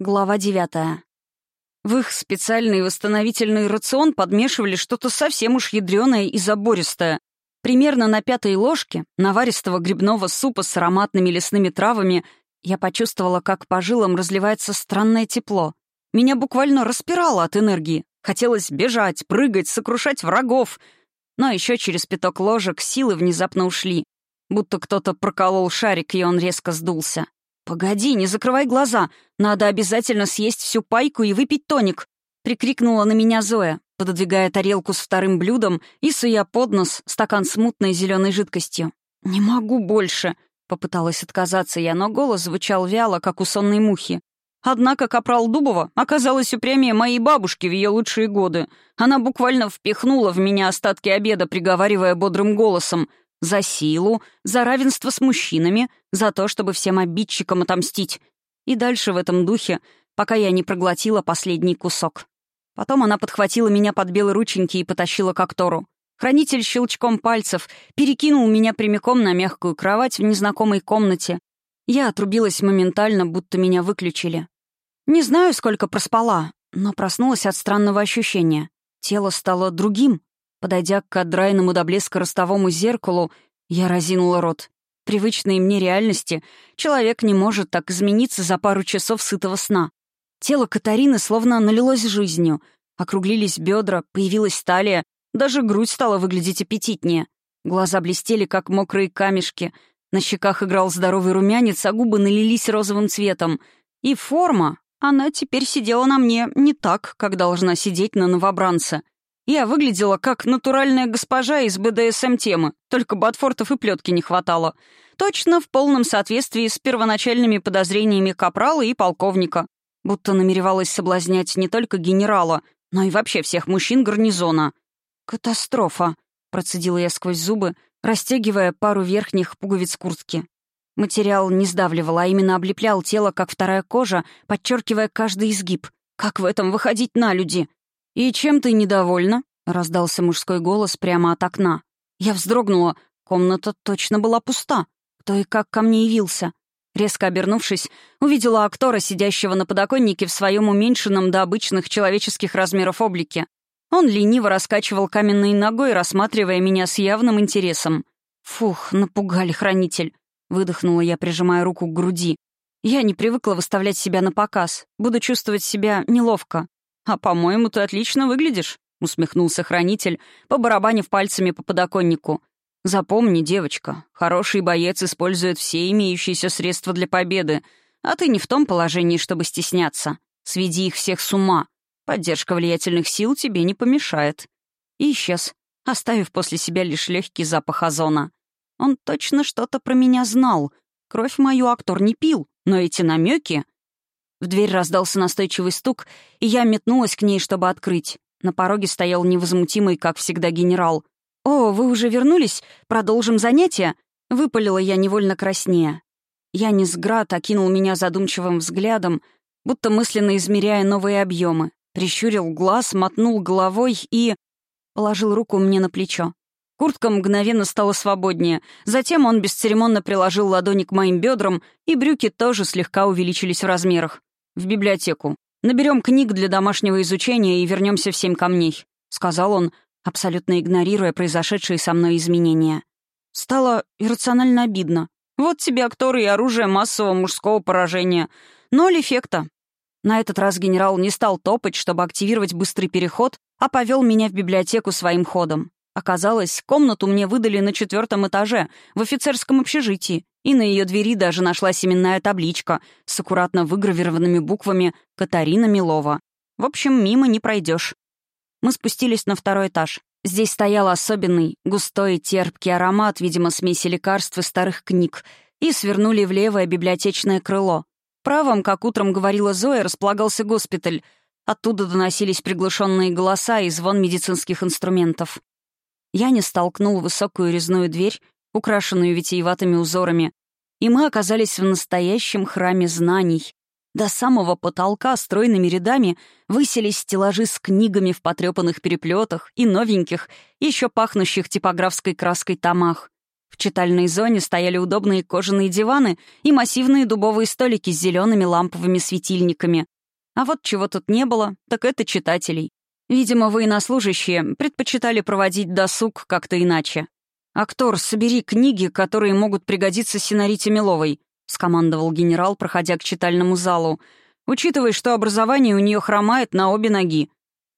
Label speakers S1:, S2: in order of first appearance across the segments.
S1: Глава девятая. В их специальный восстановительный рацион подмешивали что-то совсем уж ядреное и забористое. Примерно на пятой ложке наваристого грибного супа с ароматными лесными травами я почувствовала, как по жилам разливается странное тепло. Меня буквально распирало от энергии. Хотелось бежать, прыгать, сокрушать врагов. Но еще через пяток ложек силы внезапно ушли. Будто кто-то проколол шарик, и он резко сдулся. «Погоди, не закрывай глаза. Надо обязательно съесть всю пайку и выпить тоник», — прикрикнула на меня Зоя, пододвигая тарелку с вторым блюдом и суя под нос стакан с мутной зеленой жидкостью. «Не могу больше», — попыталась отказаться я, но голос звучал вяло, как у сонной мухи. Однако капрал Дубова оказалась упрямее моей бабушки в ее лучшие годы. Она буквально впихнула в меня остатки обеда, приговаривая бодрым голосом — за силу, за равенство с мужчинами, за то, чтобы всем обидчикам отомстить. И дальше в этом духе, пока я не проглотила последний кусок. Потом она подхватила меня под белые рученьки и потащила к актору. Хранитель щелчком пальцев перекинул меня прямиком на мягкую кровать в незнакомой комнате. Я отрубилась моментально, будто меня выключили. Не знаю, сколько проспала, но проснулась от странного ощущения. Тело стало другим, Подойдя к кадрайному до блеска ростовому зеркалу, я разинула рот. Привычной мне реальности человек не может так измениться за пару часов сытого сна. Тело Катарины словно налилось жизнью. Округлились бедра, появилась талия, даже грудь стала выглядеть аппетитнее. Глаза блестели, как мокрые камешки. На щеках играл здоровый румянец, а губы налились розовым цветом. И форма, она теперь сидела на мне не так, как должна сидеть на новобранце — я выглядела как натуральная госпожа из БДСМ-темы, только ботфортов и плетки не хватало. Точно в полном соответствии с первоначальными подозрениями капрала и полковника. Будто намеревалась соблазнять не только генерала, но и вообще всех мужчин гарнизона. «Катастрофа», — процедила я сквозь зубы, растягивая пару верхних пуговиц куртки. Материал не сдавливал, а именно облеплял тело, как вторая кожа, подчеркивая каждый изгиб. Как в этом выходить на люди? «И чем ты недовольна?» — раздался мужской голос прямо от окна. Я вздрогнула. Комната точно была пуста. Кто и как ко мне явился? Резко обернувшись, увидела актора, сидящего на подоконнике в своем уменьшенном до обычных человеческих размеров облике. Он лениво раскачивал каменной ногой, рассматривая меня с явным интересом. «Фух, напугали хранитель», — выдохнула я, прижимая руку к груди. «Я не привыкла выставлять себя на показ. Буду чувствовать себя неловко. «А, по-моему, ты отлично выглядишь», — усмехнулся хранитель, побарабанив пальцами по подоконнику. «Запомни, девочка, хороший боец использует все имеющиеся средства для победы, а ты не в том положении, чтобы стесняться. Сведи их всех с ума. Поддержка влиятельных сил тебе не помешает». И исчез, оставив после себя лишь легкий запах озона. Он точно что-то про меня знал. Кровь мою актор не пил, но эти намеки в дверь раздался настойчивый стук, и я метнулась к ней, чтобы открыть. На пороге стоял невозмутимый, как всегда, генерал. «О, вы уже вернулись? Продолжим занятия?» — выпалила я невольно краснее. Янис Град окинул меня задумчивым взглядом, будто мысленно измеряя новые объемы. Прищурил глаз, мотнул головой и... положил руку мне на плечо. Куртка мгновенно стала свободнее. Затем он бесцеремонно приложил ладони к моим бедрам, и брюки тоже слегка увеличились в размерах в библиотеку. Наберем книг для домашнего изучения и вернемся в семь камней», — сказал он, абсолютно игнорируя произошедшие со мной изменения. Стало иррационально обидно. Вот тебе акторы и оружие массового мужского поражения. Ноль эффекта. На этот раз генерал не стал топать, чтобы активировать быстрый переход, а повел меня в библиотеку своим ходом. Оказалось, комнату мне выдали на четвертом этаже, в офицерском общежитии, и на ее двери даже нашлась именная табличка с аккуратно выгравированными буквами «Катарина Милова». В общем, мимо не пройдешь. Мы спустились на второй этаж. Здесь стоял особенный, густой, терпкий аромат, видимо, смеси лекарств и старых книг, и свернули в левое библиотечное крыло. Правом, как утром говорила Зоя, располагался госпиталь. Оттуда доносились приглушенные голоса и звон медицинских инструментов. Я не столкнул высокую резную дверь, украшенную витиеватыми узорами, и мы оказались в настоящем храме знаний. До самого потолка стройными рядами высились стеллажи с книгами в потрепанных переплетах и новеньких, еще пахнущих типографской краской томах. В читальной зоне стояли удобные кожаные диваны и массивные дубовые столики с зелеными ламповыми светильниками. А вот чего тут не было, так это читателей. Видимо, военнослужащие предпочитали проводить досуг как-то иначе. «Актор, собери книги, которые могут пригодиться Синарите Миловой», — скомандовал генерал, проходя к читальному залу. «Учитывая, что образование у нее хромает на обе ноги».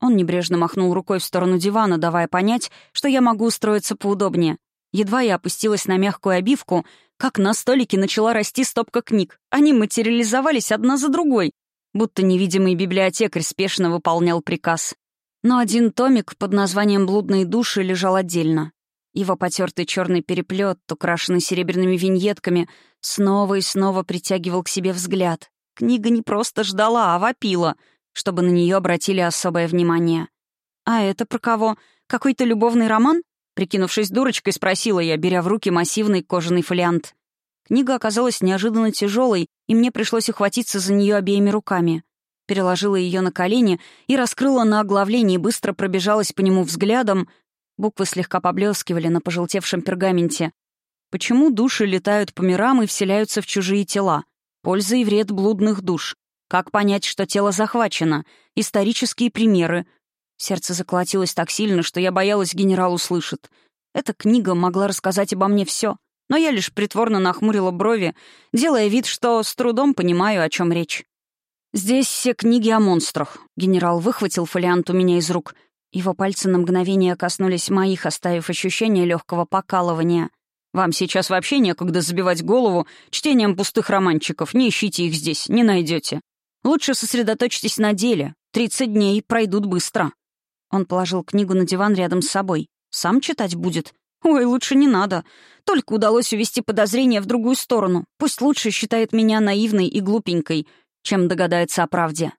S1: Он небрежно махнул рукой в сторону дивана, давая понять, что я могу устроиться поудобнее. Едва я опустилась на мягкую обивку, как на столике начала расти стопка книг. Они материализовались одна за другой, будто невидимый библиотекарь спешно выполнял приказ. Но один томик под названием «Блудные души» лежал отдельно. Его потертый черный переплет, украшенный серебряными виньетками, снова и снова притягивал к себе взгляд. Книга не просто ждала, а вопила, чтобы на нее обратили особое внимание. «А это про кого? Какой-то любовный роман?» Прикинувшись дурочкой, спросила я, беря в руки массивный кожаный фолиант. Книга оказалась неожиданно тяжелой, и мне пришлось ухватиться за нее обеими руками. Переложила ее на колени и раскрыла на оглавлении, быстро пробежалась по нему взглядом, Буквы слегка поблескивали на пожелтевшем пергаменте. Почему души летают по мирам и вселяются в чужие тела? Польза и вред блудных душ. Как понять, что тело захвачено? Исторические примеры. Сердце заколотилось так сильно, что я боялась, генерал услышит. Эта книга могла рассказать обо мне все, но я лишь притворно нахмурила брови, делая вид, что с трудом понимаю, о чем речь. «Здесь все книги о монстрах». Генерал выхватил фолиант у меня из рук — его пальцы на мгновение коснулись моих, оставив ощущение легкого покалывания. «Вам сейчас вообще некогда забивать голову чтением пустых романчиков. Не ищите их здесь, не найдете. Лучше сосредоточьтесь на деле. Тридцать дней пройдут быстро». Он положил книгу на диван рядом с собой. «Сам читать будет?» «Ой, лучше не надо. Только удалось увести подозрение в другую сторону. Пусть лучше считает меня наивной и глупенькой, чем догадается о правде».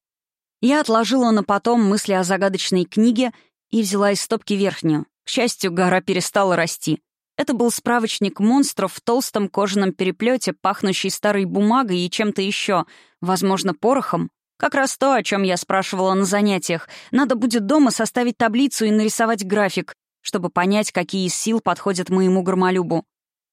S1: Я отложила на потом мысли о загадочной книге и взяла из стопки верхнюю. К счастью, гора перестала расти. Это был справочник монстров в толстом кожаном переплете, пахнущий старой бумагой и чем-то еще, возможно, порохом. Как раз то, о чем я спрашивала на занятиях. Надо будет дома составить таблицу и нарисовать график, чтобы понять, какие из сил подходят моему громолюбу.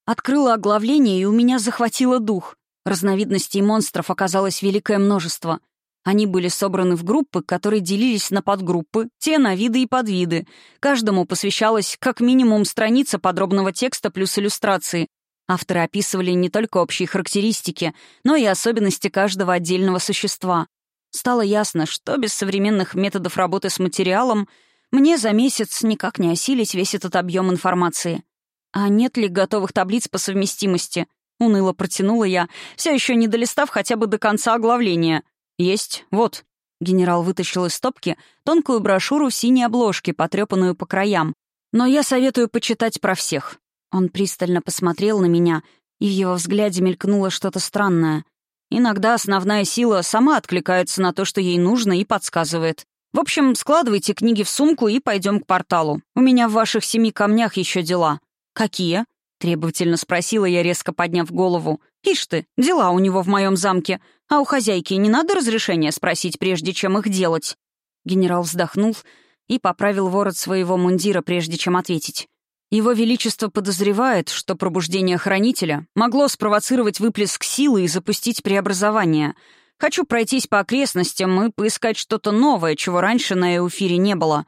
S1: Открыла оглавление, и у меня захватило дух. Разновидностей монстров оказалось великое множество — они были собраны в группы, которые делились на подгруппы, те на виды и подвиды. Каждому посвящалась как минимум страница подробного текста плюс иллюстрации. Авторы описывали не только общие характеристики, но и особенности каждого отдельного существа. Стало ясно, что без современных методов работы с материалом мне за месяц никак не осилить весь этот объем информации. А нет ли готовых таблиц по совместимости? Уныло протянула я, все еще не долистав хотя бы до конца оглавления — «Есть. Вот». Генерал вытащил из стопки тонкую брошюру в синей обложке, потрепанную по краям. «Но я советую почитать про всех». Он пристально посмотрел на меня, и в его взгляде мелькнуло что-то странное. Иногда основная сила сама откликается на то, что ей нужно, и подсказывает. В общем, складывайте книги в сумку и пойдем к порталу. У меня в ваших семи камнях еще дела. Какие? — требовательно спросила я, резко подняв голову. «Ишь ты, дела у него в моем замке. А у хозяйки не надо разрешения спросить, прежде чем их делать?» Генерал вздохнул и поправил ворот своего мундира, прежде чем ответить. Его Величество подозревает, что пробуждение Хранителя могло спровоцировать выплеск силы и запустить преобразование. Хочу пройтись по окрестностям и поискать что-то новое, чего раньше на Эуфире не было.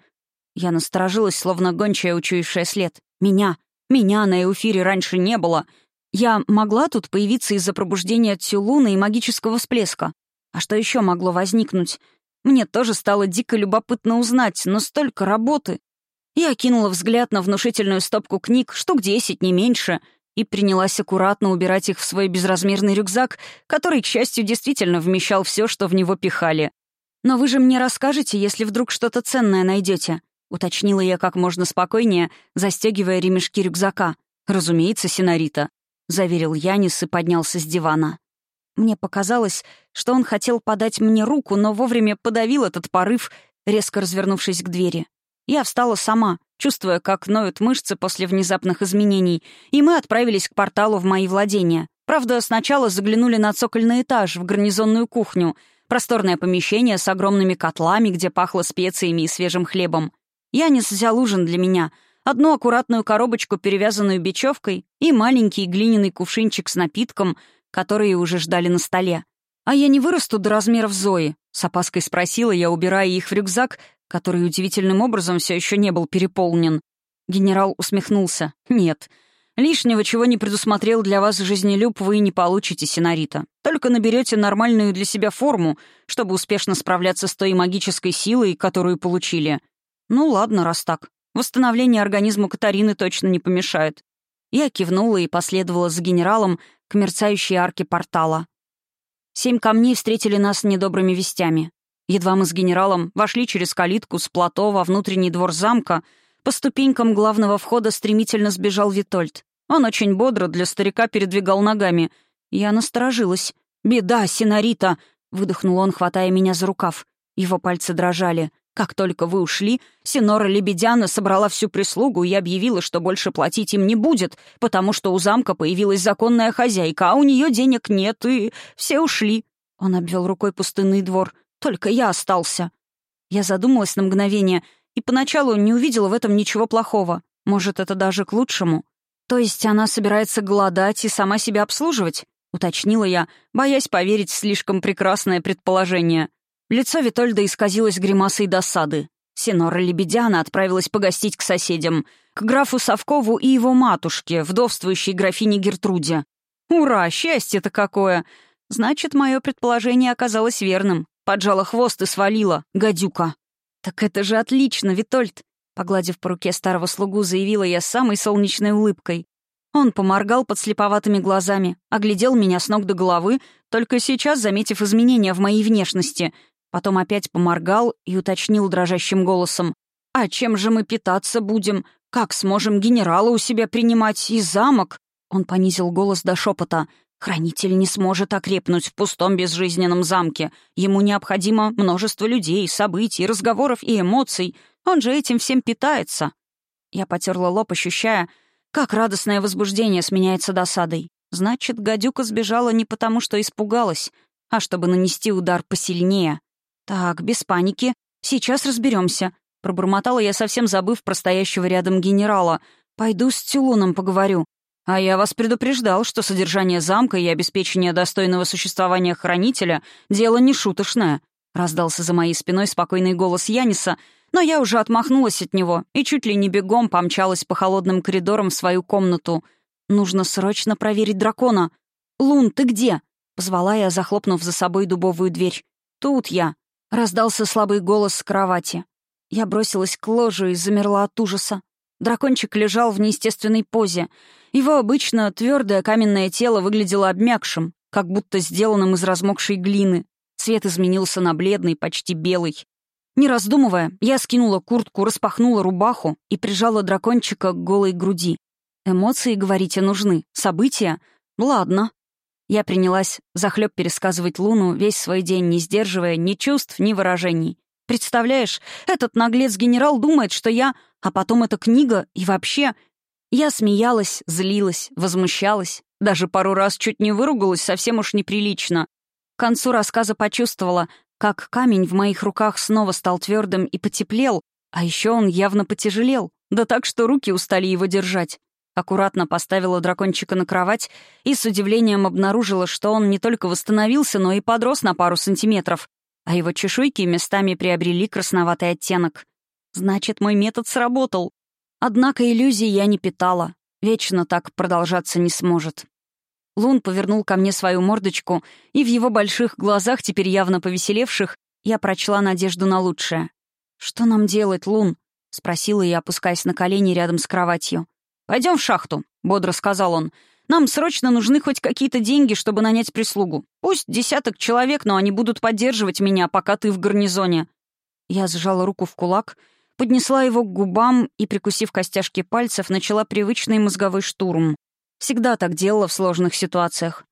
S1: Я насторожилась, словно гончая, учуявшая след. «Меня! Меня на Эуфире раньше не было. Я могла тут появиться из-за пробуждения Тюлуна и магического всплеска. А что еще могло возникнуть? Мне тоже стало дико любопытно узнать, но столько работы. Я кинула взгляд на внушительную стопку книг, штук десять, не меньше, и принялась аккуратно убирать их в свой безразмерный рюкзак, который, к счастью, действительно вмещал все, что в него пихали. «Но вы же мне расскажете, если вдруг что-то ценное найдете. — уточнила я как можно спокойнее, застегивая ремешки рюкзака. «Разумеется, Синарита», — заверил Янис и поднялся с дивана. Мне показалось, что он хотел подать мне руку, но вовремя подавил этот порыв, резко развернувшись к двери. Я встала сама, чувствуя, как ноют мышцы после внезапных изменений, и мы отправились к порталу в мои владения. Правда, сначала заглянули на цокольный этаж, в гарнизонную кухню, просторное помещение с огромными котлами, где пахло специями и свежим хлебом. Янис взял ужин для меня, одну аккуратную коробочку, перевязанную бечевкой, и маленький глиняный кувшинчик с напитком, которые уже ждали на столе. «А я не вырасту до размеров Зои?» — с опаской спросила я, убирая их в рюкзак, который удивительным образом все еще не был переполнен. Генерал усмехнулся. «Нет. Лишнего, чего не предусмотрел для вас жизнелюб, вы не получите, Синарита. Только наберете нормальную для себя форму, чтобы успешно справляться с той магической силой, которую получили. Ну ладно, раз так. Восстановление организма Катарины точно не помешает. Я кивнула и последовала за генералом к мерцающей арке портала. Семь камней встретили нас недобрыми вестями. Едва мы с генералом вошли через калитку с плато во внутренний двор замка, по ступенькам главного входа стремительно сбежал Витольд. Он очень бодро для старика передвигал ногами. Я насторожилась. «Беда, Синарита!» — выдохнул он, хватая меня за рукав. Его пальцы дрожали. Как только вы ушли, Синора Лебедяна собрала всю прислугу и объявила, что больше платить им не будет, потому что у замка появилась законная хозяйка, а у нее денег нет, и все ушли. Он обвел рукой пустынный двор. Только я остался. Я задумалась на мгновение и поначалу не увидела в этом ничего плохого. Может, это даже к лучшему. То есть она собирается голодать и сама себя обслуживать? Уточнила я, боясь поверить в слишком прекрасное предположение. Лицо Витольда исказилось гримасой досады. Синора Лебедяна отправилась погостить к соседям, к графу Совкову и его матушке, вдовствующей графине Гертруде. «Ура! Счастье-то какое!» Значит, мое предположение оказалось верным. Поджала хвост и свалила. Гадюка. «Так это же отлично, Витольд!» Погладив по руке старого слугу, заявила я самой солнечной улыбкой. Он поморгал под слеповатыми глазами, оглядел меня с ног до головы, только сейчас заметив изменения в моей внешности, Потом опять поморгал и уточнил дрожащим голосом. «А чем же мы питаться будем? Как сможем генерала у себя принимать и замок?» Он понизил голос до шепота. «Хранитель не сможет окрепнуть в пустом безжизненном замке. Ему необходимо множество людей, событий, разговоров и эмоций. Он же этим всем питается». Я потерла лоб, ощущая, как радостное возбуждение сменяется досадой. Значит, гадюка сбежала не потому, что испугалась, а чтобы нанести удар посильнее. «Так, без паники. Сейчас разберемся. Пробормотала я, совсем забыв про стоящего рядом генерала. «Пойду с Тюлуном поговорю. А я вас предупреждал, что содержание замка и обеспечение достойного существования хранителя — дело не шуточное», — раздался за моей спиной спокойный голос Яниса, но я уже отмахнулась от него и чуть ли не бегом помчалась по холодным коридорам в свою комнату. «Нужно срочно проверить дракона. Лун, ты где?» — позвала я, захлопнув за собой дубовую дверь. «Тут я», Раздался слабый голос с кровати. Я бросилась к ложу и замерла от ужаса. Дракончик лежал в неестественной позе. Его обычно твердое каменное тело выглядело обмякшим, как будто сделанным из размокшей глины. Цвет изменился на бледный, почти белый. Не раздумывая, я скинула куртку, распахнула рубаху и прижала дракончика к голой груди. Эмоции, говорите, нужны. События? Ладно. Я принялась захлеб пересказывать Луну весь свой день, не сдерживая ни чувств, ни выражений. Представляешь, этот наглец-генерал думает, что я... А потом эта книга и вообще... Я смеялась, злилась, возмущалась. Даже пару раз чуть не выругалась, совсем уж неприлично. К концу рассказа почувствовала, как камень в моих руках снова стал твердым и потеплел, а еще он явно потяжелел, да так, что руки устали его держать аккуратно поставила дракончика на кровать и с удивлением обнаружила, что он не только восстановился, но и подрос на пару сантиметров, а его чешуйки местами приобрели красноватый оттенок. Значит, мой метод сработал. Однако иллюзий я не питала. Вечно так продолжаться не сможет. Лун повернул ко мне свою мордочку, и в его больших глазах, теперь явно повеселевших, я прочла надежду на лучшее. «Что нам делать, Лун?» — спросила я, опускаясь на колени рядом с кроватью. «Пойдем в шахту», — бодро сказал он. «Нам срочно нужны хоть какие-то деньги, чтобы нанять прислугу. Пусть десяток человек, но они будут поддерживать меня, пока ты в гарнизоне». Я сжала руку в кулак, поднесла его к губам и, прикусив костяшки пальцев, начала привычный мозговой штурм. Всегда так делала в сложных ситуациях.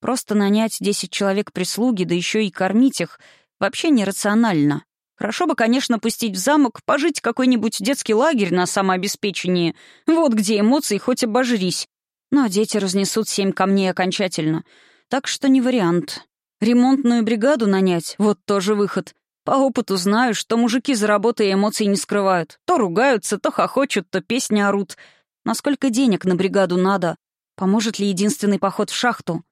S1: Просто нанять десять человек прислуги, да еще и кормить их, вообще нерационально. Хорошо бы, конечно, пустить в замок, пожить какой-нибудь детский лагерь на самообеспечении. Вот где эмоции хоть обожрись. Но дети разнесут семь камней окончательно. Так что не вариант. Ремонтную бригаду нанять — вот тоже выход. По опыту знаю, что мужики за работой эмоций не скрывают. То ругаются, то хохочут, то песни орут. Насколько денег на бригаду надо? Поможет ли единственный поход в шахту?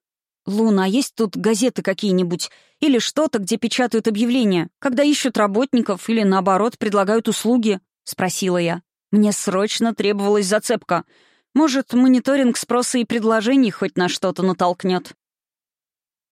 S1: «Луна, а есть тут газеты какие-нибудь? Или что-то, где печатают объявления, когда ищут работников или, наоборот, предлагают услуги?» — спросила я. Мне срочно требовалась зацепка. Может, мониторинг спроса и предложений хоть на что-то натолкнет.